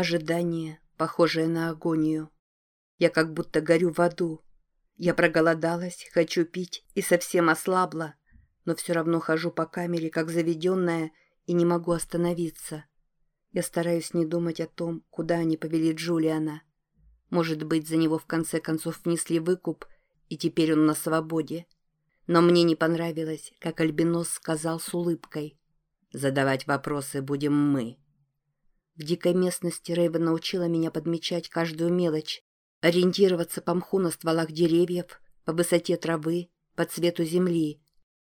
Ожидание, похожее на агонию. Я как будто горю в аду. Я проголодалась, хочу пить и совсем ослабла, но все равно хожу по камере, как заведенная, и не могу остановиться. Я стараюсь не думать о том, куда они повели Джулиана. Может быть, за него в конце концов внесли выкуп, и теперь он на свободе. Но мне не понравилось, как Альбинос сказал с улыбкой. «Задавать вопросы будем мы». В дикой местности Рейва научила меня подмечать каждую мелочь, ориентироваться по мху на стволах деревьев, по высоте травы, по цвету земли.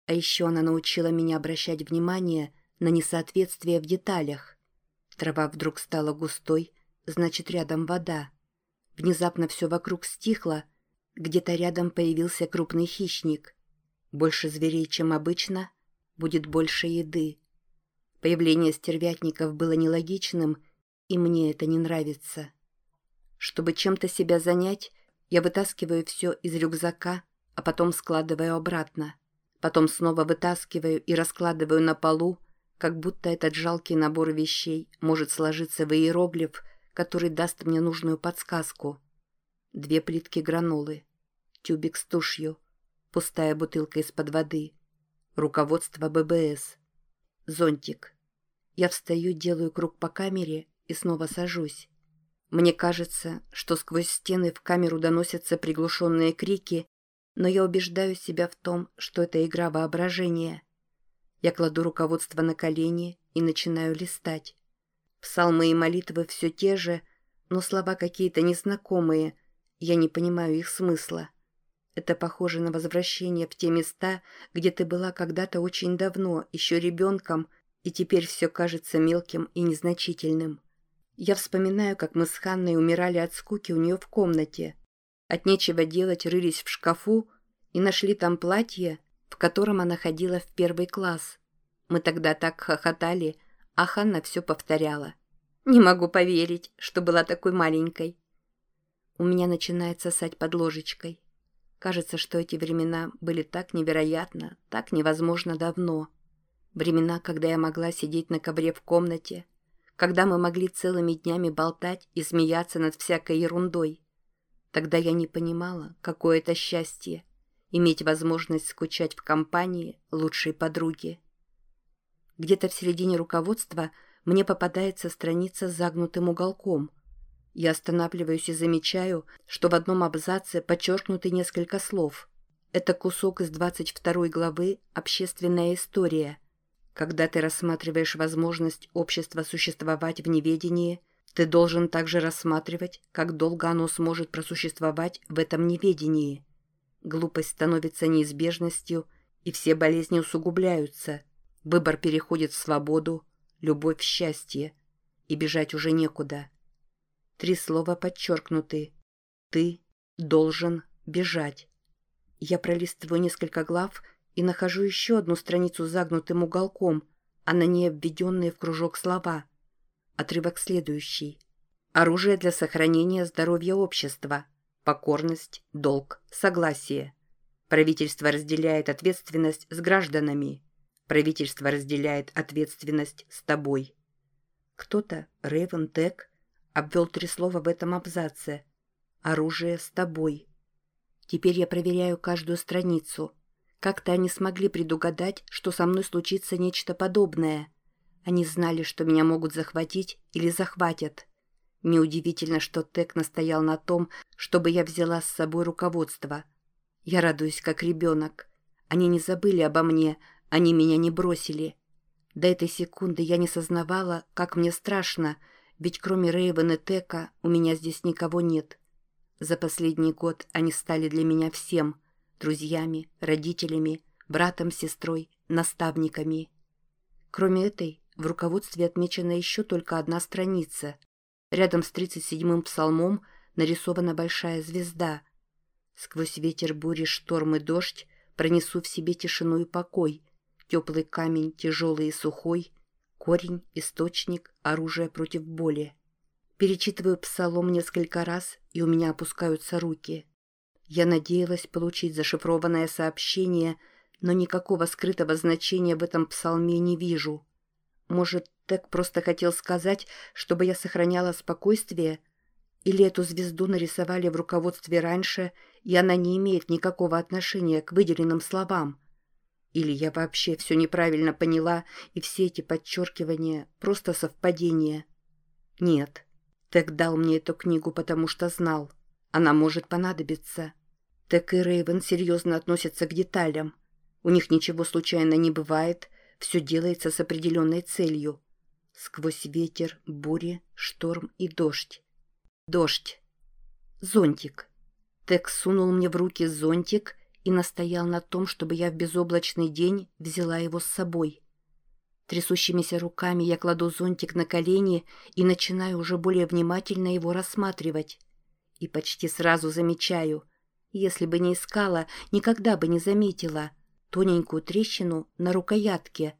А еще она научила меня обращать внимание на несоответствие в деталях. Трава вдруг стала густой, значит, рядом вода. Внезапно все вокруг стихло, где-то рядом появился крупный хищник. Больше зверей, чем обычно, будет больше еды. Появление стервятников было нелогичным, и мне это не нравится. Чтобы чем-то себя занять, я вытаскиваю все из рюкзака, а потом складываю обратно. Потом снова вытаскиваю и раскладываю на полу, как будто этот жалкий набор вещей может сложиться в иероглиф, который даст мне нужную подсказку. Две плитки гранолы, тюбик с тушью, пустая бутылка из-под воды, руководство ББС, зонтик. Я встаю, делаю круг по камере и снова сажусь. Мне кажется, что сквозь стены в камеру доносятся приглушенные крики, но я убеждаю себя в том, что это игра воображения – я кладу руководство на колени и начинаю листать. Псалмы и молитвы все те же, но слова какие-то незнакомые, я не понимаю их смысла. Это похоже на возвращение в те места, где ты была когда-то очень давно, еще ребенком, и теперь все кажется мелким и незначительным. Я вспоминаю, как мы с Ханной умирали от скуки у нее в комнате. От нечего делать рылись в шкафу и нашли там платье, в котором она ходила в первый класс. Мы тогда так хохотали, а Ханна все повторяла. «Не могу поверить, что была такой маленькой». У меня начинает сосать под ложечкой. Кажется, что эти времена были так невероятно, так невозможно давно. Времена, когда я могла сидеть на ковре в комнате, когда мы могли целыми днями болтать и смеяться над всякой ерундой. Тогда я не понимала, какое это счастье иметь возможность скучать в компании лучшей подруги. Где-то в середине руководства мне попадается страница с загнутым уголком. Я останавливаюсь и замечаю, что в одном абзаце подчеркнуты несколько слов. Это кусок из 22 главы «Общественная история». Когда ты рассматриваешь возможность общества существовать в неведении, ты должен также рассматривать, как долго оно сможет просуществовать в этом неведении – Глупость становится неизбежностью, и все болезни усугубляются. Выбор переходит в свободу, любовь в счастье, и бежать уже некуда. Три слова подчеркнуты. Ты должен бежать. Я пролистываю несколько глав и нахожу еще одну страницу загнутым уголком, а на ней обведенные в кружок слова. Отрывок следующий. Оружие для сохранения здоровья общества – покорность, долг, согласие. Правительство разделяет ответственность с гражданами. Правительство разделяет ответственность с тобой. Кто-то, Рейвен Тек, обвел три слова в этом абзаце. Оружие с тобой. Теперь я проверяю каждую страницу. Как-то они смогли предугадать, что со мной случится нечто подобное. Они знали, что меня могут захватить или захватят. Неудивительно, что Тек настоял на том, чтобы я взяла с собой руководство. Я радуюсь, как ребенок. Они не забыли обо мне, они меня не бросили. До этой секунды я не сознавала, как мне страшно, ведь кроме Рейвен и Тека у меня здесь никого нет. За последний год они стали для меня всем – друзьями, родителями, братом, сестрой, наставниками. Кроме этой, в руководстве отмечена еще только одна страница – Рядом с 37-м псалмом нарисована большая звезда. Сквозь ветер бури, шторм и дождь пронесу в себе тишину и покой. Теплый камень, тяжелый и сухой, корень, источник, оружие против боли. Перечитываю псалом несколько раз, и у меня опускаются руки. Я надеялась получить зашифрованное сообщение, но никакого скрытого значения в этом псалме не вижу. Может, Тек просто хотел сказать, чтобы я сохраняла спокойствие? Или эту звезду нарисовали в руководстве раньше, и она не имеет никакого отношения к выделенным словам? Или я вообще все неправильно поняла, и все эти подчеркивания — просто совпадения? Нет. Тек дал мне эту книгу, потому что знал. Она может понадобиться. Тек и Рейвен серьезно относятся к деталям. У них ничего случайно не бывает, все делается с определенной целью. Сквозь ветер, бури, шторм и дождь. Дождь. Зонтик. Тек сунул мне в руки зонтик и настоял на том, чтобы я в безоблачный день взяла его с собой. Трясущимися руками я кладу зонтик на колени и начинаю уже более внимательно его рассматривать. И почти сразу замечаю, если бы не искала, никогда бы не заметила, тоненькую трещину на рукоятке.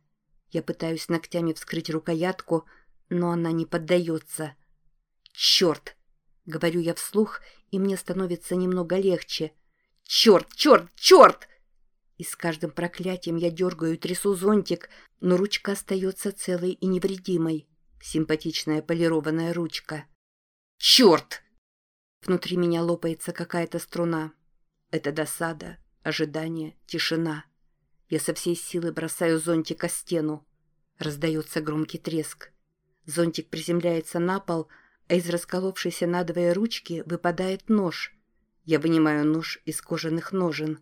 Я пытаюсь ногтями вскрыть рукоятку, но она не поддается. «Черт!» — говорю я вслух, и мне становится немного легче. «Черт, черт, черт!» И с каждым проклятием я дергаю и трясу зонтик, но ручка остается целой и невредимой. Симпатичная полированная ручка. «Черт!» Внутри меня лопается какая-то струна. Это досада, ожидание, тишина. Я со всей силы бросаю зонтик о стену. Раздается громкий треск. Зонтик приземляется на пол, а из расколовшейся надвое ручки выпадает нож. Я вынимаю нож из кожаных ножен.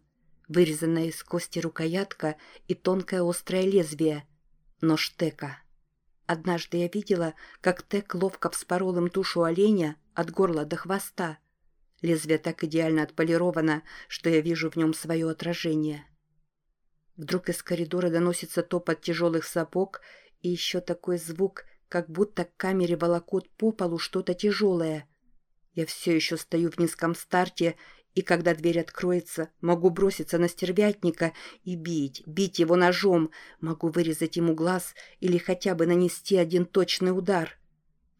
Вырезанная из кости рукоятка и тонкое острое лезвие. Нож Тека. Однажды я видела, как Тек ловко вспорол им тушу оленя от горла до хвоста. Лезвие так идеально отполировано, что я вижу в нем свое отражение. Вдруг из коридора доносится топот тяжелых сапог и еще такой звук, как будто к камере волокут по полу что-то тяжелое. Я все еще стою в низком старте, и когда дверь откроется, могу броситься на стервятника и бить, бить его ножом, могу вырезать ему глаз или хотя бы нанести один точный удар.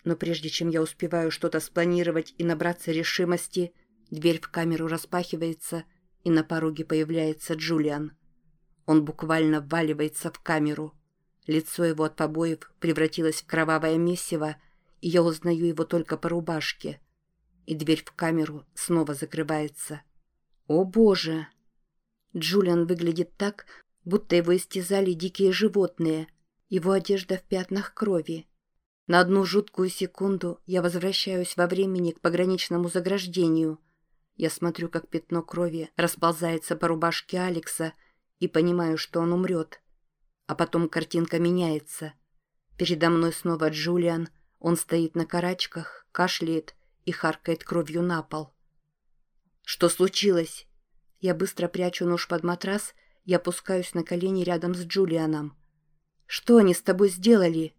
Но прежде чем я успеваю что-то спланировать и набраться решимости, дверь в камеру распахивается, и на пороге появляется Джулиан. Он буквально вваливается в камеру. Лицо его от побоев превратилось в кровавое месиво, и я узнаю его только по рубашке. И дверь в камеру снова закрывается. О боже! Джулиан выглядит так, будто его истязали дикие животные. Его одежда в пятнах крови. На одну жуткую секунду я возвращаюсь во времени к пограничному заграждению. Я смотрю, как пятно крови расползается по рубашке Алекса — и понимаю, что он умрет. А потом картинка меняется. Передо мной снова Джулиан. Он стоит на карачках, кашляет и харкает кровью на пол. «Что случилось?» Я быстро прячу нож под матрас и опускаюсь на колени рядом с Джулианом. «Что они с тобой сделали?»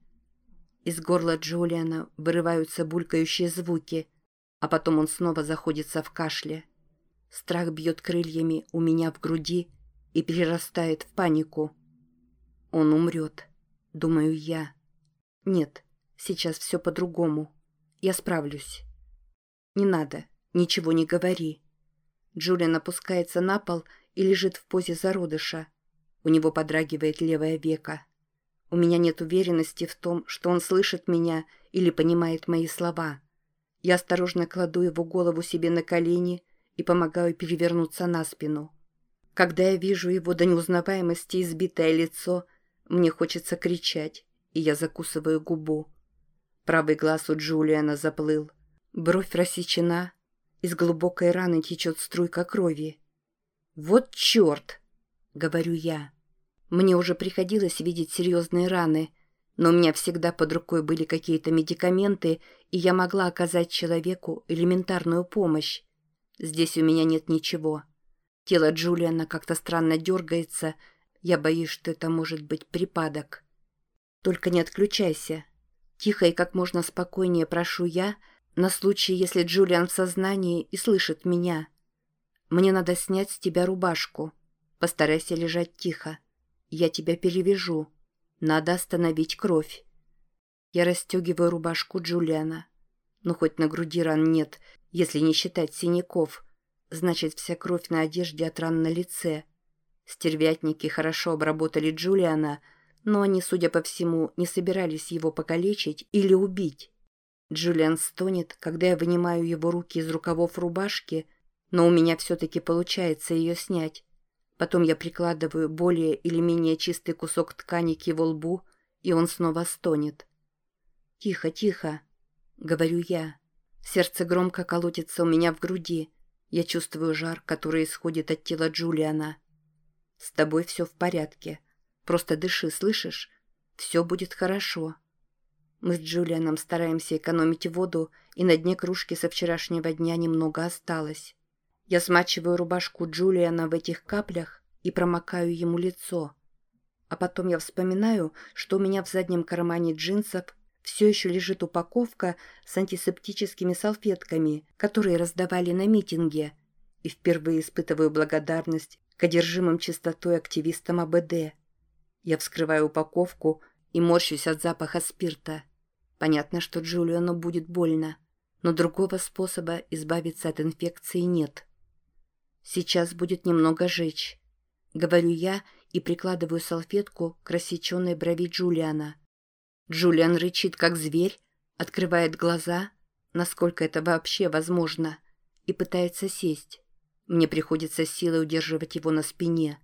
Из горла Джулиана вырываются булькающие звуки, а потом он снова заходится в кашле. Страх бьет крыльями у меня в груди, и перерастает в панику. Он умрет, думаю я. Нет, сейчас все по-другому. Я справлюсь. Не надо, ничего не говори. Джулиан опускается на пол и лежит в позе зародыша. У него подрагивает левое веко. У меня нет уверенности в том, что он слышит меня или понимает мои слова. Я осторожно кладу его голову себе на колени и помогаю перевернуться на спину. Когда я вижу его до неузнаваемости избитое лицо, мне хочется кричать, и я закусываю губу. Правый глаз у Джулиана заплыл. Бровь рассечена, из глубокой раны течет струйка крови. «Вот черт!» — говорю я. Мне уже приходилось видеть серьезные раны, но у меня всегда под рукой были какие-то медикаменты, и я могла оказать человеку элементарную помощь. Здесь у меня нет ничего. Тело Джулиана как-то странно дергается. Я боюсь, что это может быть припадок. Только не отключайся. Тихо и как можно спокойнее прошу я, на случай, если Джулиан в сознании и слышит меня. Мне надо снять с тебя рубашку. Постарайся лежать тихо. Я тебя перевяжу. Надо остановить кровь. Я расстегиваю рубашку Джулиана. Но хоть на груди ран нет, если не считать синяков — Значит, вся кровь на одежде от ран на лице. Стервятники хорошо обработали Джулиана, Но они, судя по всему, не собирались его покалечить или убить. Джулиан стонет, когда я вынимаю его руки из рукавов рубашки, но у меня все-таки получается ее снять. Потом я прикладываю более или менее чистый кусок ткани к его лбу, и он снова стонет. «Тихо, тихо», — говорю я. Сердце громко колотится у меня в груди. Я чувствую жар, который исходит от тела Джулиана. «С тобой все в порядке. Просто дыши, слышишь? Все будет хорошо». Мы с Джулианом стараемся экономить воду, и на дне кружки со вчерашнего дня немного осталось. Я смачиваю рубашку Джулиана в этих каплях и промокаю ему лицо. А потом я вспоминаю, что у меня в заднем кармане джинсов все еще лежит упаковка с антисептическими салфетками, которые раздавали на митинге, и впервые испытываю благодарность к одержимым чистотой активистам АБД. Я вскрываю упаковку и морщусь от запаха спирта. Понятно, что Джулиану будет больно, но другого способа избавиться от инфекции нет. Сейчас будет немного жечь. Говорю я и прикладываю салфетку к рассеченной брови Джулиана – Джулиан рычит, как зверь, открывает глаза, насколько это вообще возможно, и пытается сесть. Мне приходится силой удерживать его на спине.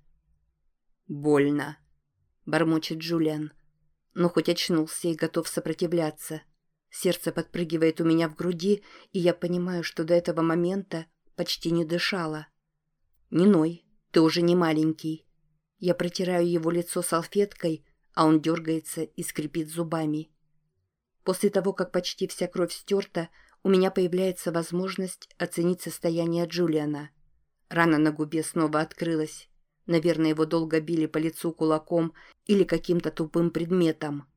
«Больно», — бормочет Джулиан. Но хоть очнулся и готов сопротивляться. Сердце подпрыгивает у меня в груди, и я понимаю, что до этого момента почти не дышала. «Не ной, ты уже не маленький». Я протираю его лицо салфеткой, а он дергается и скрипит зубами. После того, как почти вся кровь стерта, у меня появляется возможность оценить состояние Джулиана. Рана на губе снова открылась. Наверное, его долго били по лицу кулаком или каким-то тупым предметом.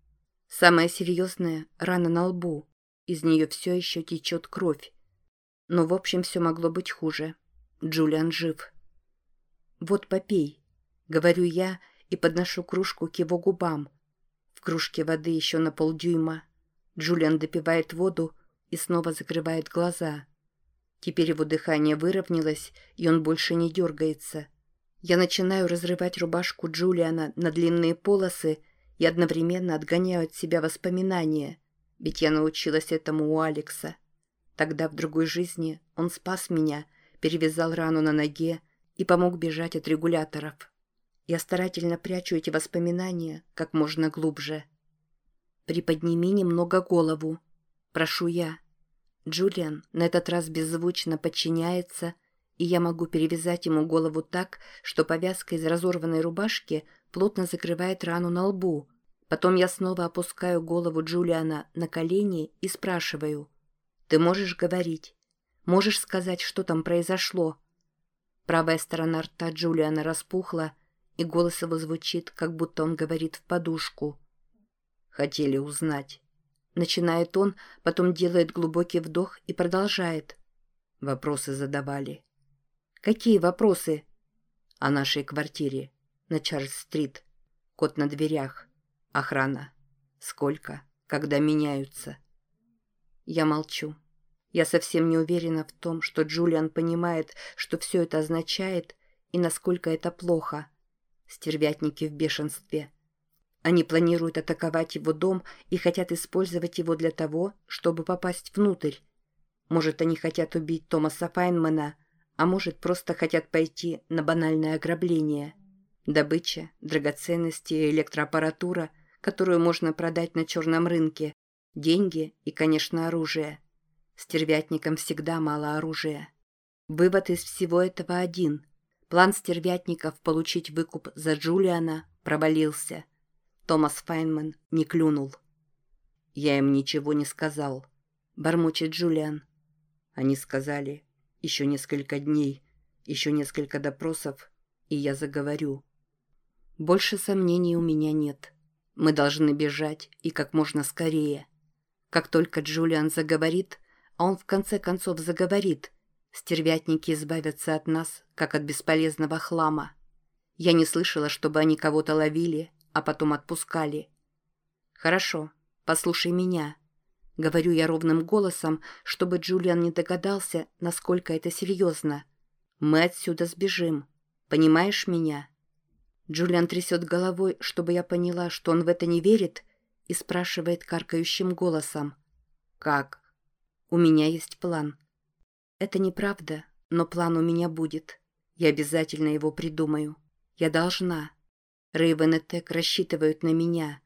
Самое серьезное – рана на лбу. Из нее все еще течет кровь. Но, в общем, все могло быть хуже. Джулиан жив. «Вот попей», — говорю я, — и подношу кружку к его губам. В кружке воды еще на полдюйма. Джулиан допивает воду и снова закрывает глаза. Теперь его дыхание выровнялось, и он больше не дергается. Я начинаю разрывать рубашку Джулиана на длинные полосы и одновременно отгоняю от себя воспоминания, ведь я научилась этому у Алекса. Тогда в другой жизни он спас меня, перевязал рану на ноге и помог бежать от регуляторов. Я старательно прячу эти воспоминания как можно глубже. «Приподними немного голову», — прошу я. Джулиан на этот раз беззвучно подчиняется, и я могу перевязать ему голову так, что повязка из разорванной рубашки плотно закрывает рану на лбу. Потом я снова опускаю голову Джулиана на колени и спрашиваю. «Ты можешь говорить? Можешь сказать, что там произошло?» Правая сторона рта Джулиана распухла, и голос его звучит, как будто он говорит в подушку. «Хотели узнать». Начинает он, потом делает глубокий вдох и продолжает. Вопросы задавали. «Какие вопросы?» «О нашей квартире. На Чарльз-стрит. Код на дверях. Охрана. Сколько? Когда меняются?» Я молчу. Я совсем не уверена в том, что Джулиан понимает, что все это означает и насколько это плохо – Стервятники в бешенстве. Они планируют атаковать его дом и хотят использовать его для того, чтобы попасть внутрь. Может, они хотят убить Томаса Файнмана, а может, просто хотят пойти на банальное ограбление. Добыча, драгоценности и электроаппаратура, которую можно продать на черном рынке, деньги и, конечно, оружие. Стервятникам всегда мало оружия. Вывод из всего этого один – План стервятников получить выкуп за Джулиана провалился. Томас Файнман не клюнул. «Я им ничего не сказал», — бормочет Джулиан. Они сказали, еще несколько дней, еще несколько допросов, и я заговорю. Больше сомнений у меня нет. Мы должны бежать и как можно скорее. Как только Джулиан заговорит, а он в конце концов заговорит — Стервятники избавятся от нас, как от бесполезного хлама. Я не слышала, чтобы они кого-то ловили, а потом отпускали. Хорошо, послушай меня. Говорю я ровным голосом, чтобы Джулиан не догадался, насколько это серьезно. Мы отсюда сбежим. Понимаешь меня? Джулиан трясет головой, чтобы я поняла, что он в это не верит, и спрашивает каркающим голосом. «Как?» «У меня есть план». «Это неправда, но план у меня будет. Я обязательно его придумаю. Я должна. Рейвен и Тек рассчитывают на меня.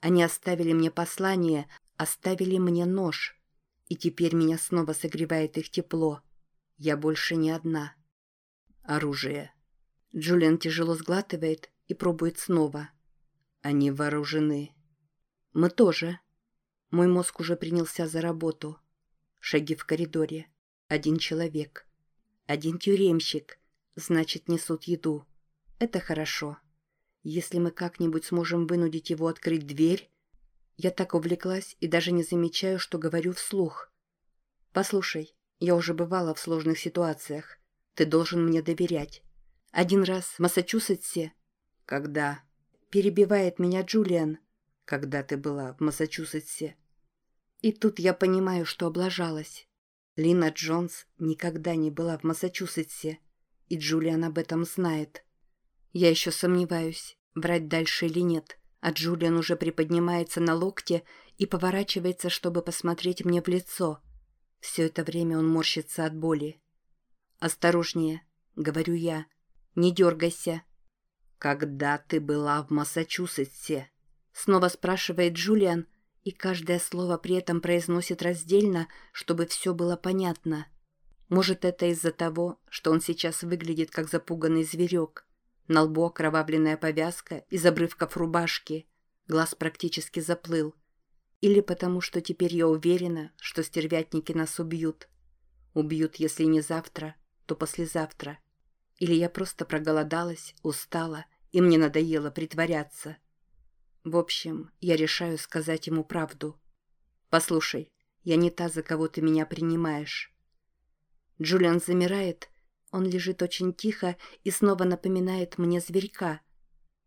Они оставили мне послание, оставили мне нож. И теперь меня снова согревает их тепло. Я больше не одна. Оружие. Джулиан тяжело сглатывает и пробует снова. Они вооружены. Мы тоже. Мой мозг уже принялся за работу. Шаги в коридоре. Один человек. Один тюремщик. Значит, несут еду. Это хорошо. Если мы как-нибудь сможем вынудить его открыть дверь... Я так увлеклась и даже не замечаю, что говорю вслух. «Послушай, я уже бывала в сложных ситуациях. Ты должен мне доверять. Один раз в Массачусетсе...» «Когда?» Перебивает меня Джулиан. «Когда ты была в Массачусетсе?» И тут я понимаю, что облажалась. Лина Джонс никогда не была в Массачусетсе, и Джулиан об этом знает. Я еще сомневаюсь, брать дальше или нет, а Джулиан уже приподнимается на локте и поворачивается, чтобы посмотреть мне в лицо. Все это время он морщится от боли. «Осторожнее», — говорю я, — «не дергайся». «Когда ты была в Массачусетсе?» Снова спрашивает Джулиан, и каждое слово при этом произносит раздельно, чтобы все было понятно. Может, это из-за того, что он сейчас выглядит как запуганный зверек. На лбу окровавленная повязка из обрывков рубашки. Глаз практически заплыл. Или потому, что теперь я уверена, что стервятники нас убьют. Убьют, если не завтра, то послезавтра. Или я просто проголодалась, устала, и мне надоело притворяться. В общем, я решаю сказать ему правду. «Послушай, я не та, за кого ты меня принимаешь». Джулиан замирает. Он лежит очень тихо и снова напоминает мне зверька.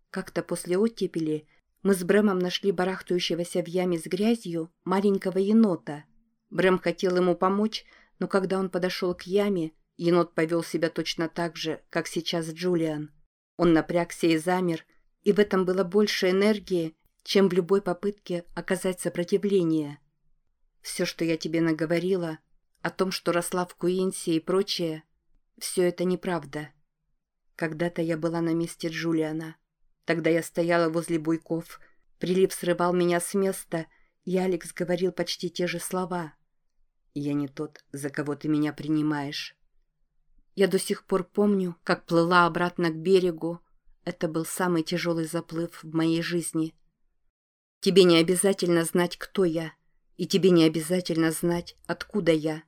Как-то после оттепели мы с Брэмом нашли барахтающегося в яме с грязью маленького енота. Брэм хотел ему помочь, но когда он подошел к яме, Енот повел себя точно так же, как сейчас Джулиан. Он напрягся и замер, и в этом было больше энергии, чем в любой попытке оказать сопротивление. Все, что я тебе наговорила, о том, что росла в Куинсе и прочее, все это неправда. Когда-то я была на месте Джулиана. Тогда я стояла возле буйков, прилив срывал меня с места, и Алекс говорил почти те же слова. «Я не тот, за кого ты меня принимаешь». Я до сих пор помню, как плыла обратно к берегу. Это был самый тяжелый заплыв в моей жизни. Тебе не обязательно знать, кто я, и тебе не обязательно знать, откуда я.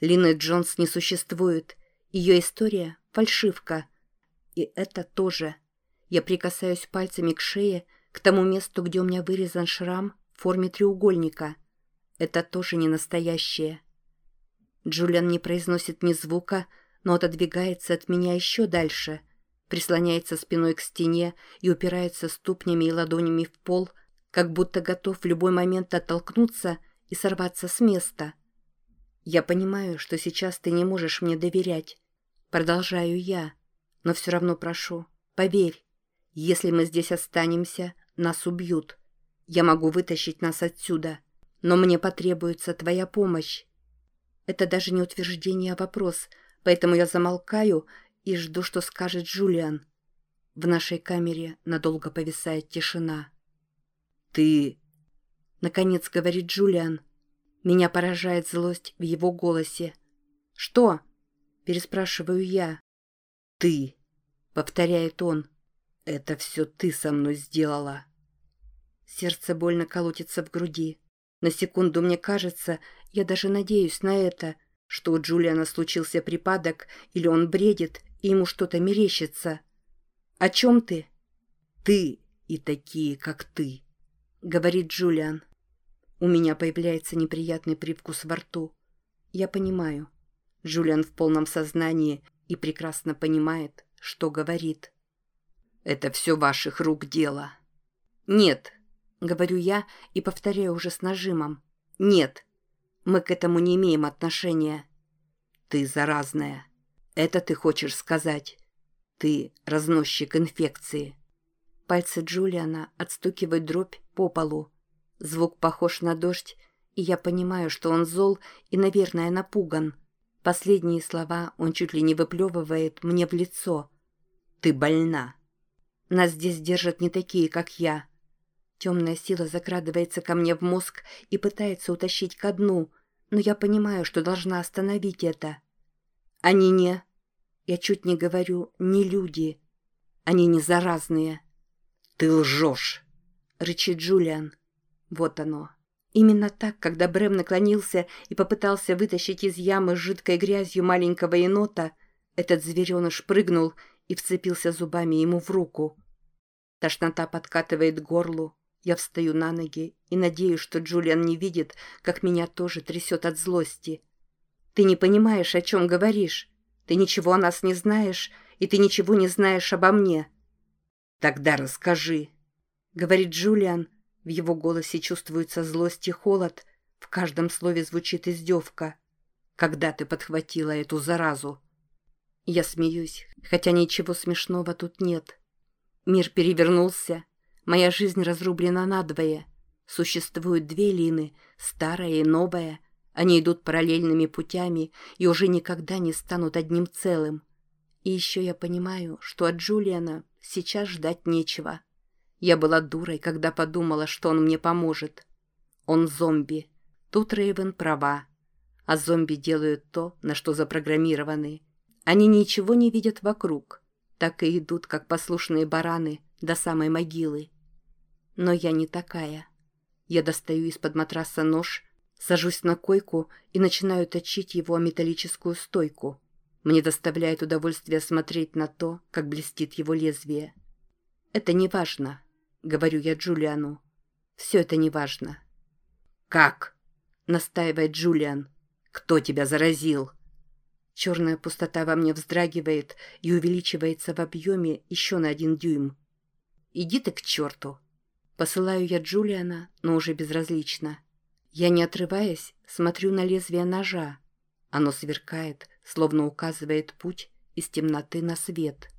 Лины Джонс не существует. Ее история — фальшивка. И это тоже. Я прикасаюсь пальцами к шее, к тому месту, где у меня вырезан шрам в форме треугольника. Это тоже не настоящее. Джулиан не произносит ни звука, но отодвигается от меня еще дальше, прислоняется спиной к стене и упирается ступнями и ладонями в пол, как будто готов в любой момент оттолкнуться и сорваться с места. «Я понимаю, что сейчас ты не можешь мне доверять. Продолжаю я, но все равно прошу, поверь, если мы здесь останемся, нас убьют. Я могу вытащить нас отсюда, но мне потребуется твоя помощь». Это даже не утверждение, а вопрос – Поэтому я замолкаю и жду, что скажет Джулиан. В нашей камере надолго повисает тишина. «Ты...» Наконец говорит Джулиан. Меня поражает злость в его голосе. «Что?» Переспрашиваю я. «Ты...» Повторяет он. «Это все ты со мной сделала». Сердце больно колотится в груди. На секунду мне кажется, я даже надеюсь на это — что у Джулиана случился припадок, или он бредит, и ему что-то мерещится. «О чем ты?» «Ты и такие, как ты», — говорит Джулиан. У меня появляется неприятный привкус во рту. Я понимаю. Джулиан в полном сознании и прекрасно понимает, что говорит. «Это все ваших рук дело». «Нет», — говорю я и повторяю уже с нажимом. «Нет». Мы к этому не имеем отношения. Ты заразная. Это ты хочешь сказать. Ты разносчик инфекции. Пальцы Джулиана отстукивают дробь по полу. Звук похож на дождь, и я понимаю, что он зол и, наверное, напуган. Последние слова он чуть ли не выплевывает мне в лицо. «Ты больна!» Нас здесь держат не такие, как я. Темная сила закрадывается ко мне в мозг и пытается утащить ко дну, но я понимаю, что должна остановить это. Они не... Я чуть не говорю «не люди». Они не заразные. «Ты лжешь!» — рычит Джулиан. Вот оно. Именно так, когда Брэм наклонился и попытался вытащить из ямы с жидкой грязью маленького енота, этот звереныш прыгнул и вцепился зубами ему в руку. Тошнота подкатывает горлу. Я встаю на ноги и надеюсь, что Джулиан не видит, как меня тоже трясет от злости. «Ты не понимаешь, о чем говоришь. Ты ничего о нас не знаешь, и ты ничего не знаешь обо мне». «Тогда расскажи», — говорит Джулиан, — в его голосе чувствуется злость и холод, в каждом слове звучит издевка. «Когда ты подхватила эту заразу?» Я смеюсь, хотя ничего смешного тут нет. Мир перевернулся, моя жизнь разрублена надвое. Существуют две Лины, старая и новая. Они идут параллельными путями и уже никогда не станут одним целым. И еще я понимаю, что от Джулиана сейчас ждать нечего. Я была дурой, когда подумала, что он мне поможет. Он зомби. Тут Рейвен права. А зомби делают то, на что запрограммированы. Они ничего не видят вокруг. Так и идут, как послушные бараны, до самой могилы. Но я не такая. Я достаю из-под матраса нож, сажусь на койку и начинаю точить его металлическую стойку. Мне доставляет удовольствие смотреть на то, как блестит его лезвие. Это не важно говорю я Джулиану. Все это неважно. «Как?» — настаивает Джулиан. «Кто тебя заразил?» Черная пустота во мне вздрагивает и увеличивается в объеме еще на один дюйм. «Иди ты к черту!» Посылаю я Джулиана, но уже безразлично. Я, не отрываясь, смотрю на лезвие ножа. Оно сверкает, словно указывает путь из темноты на свет.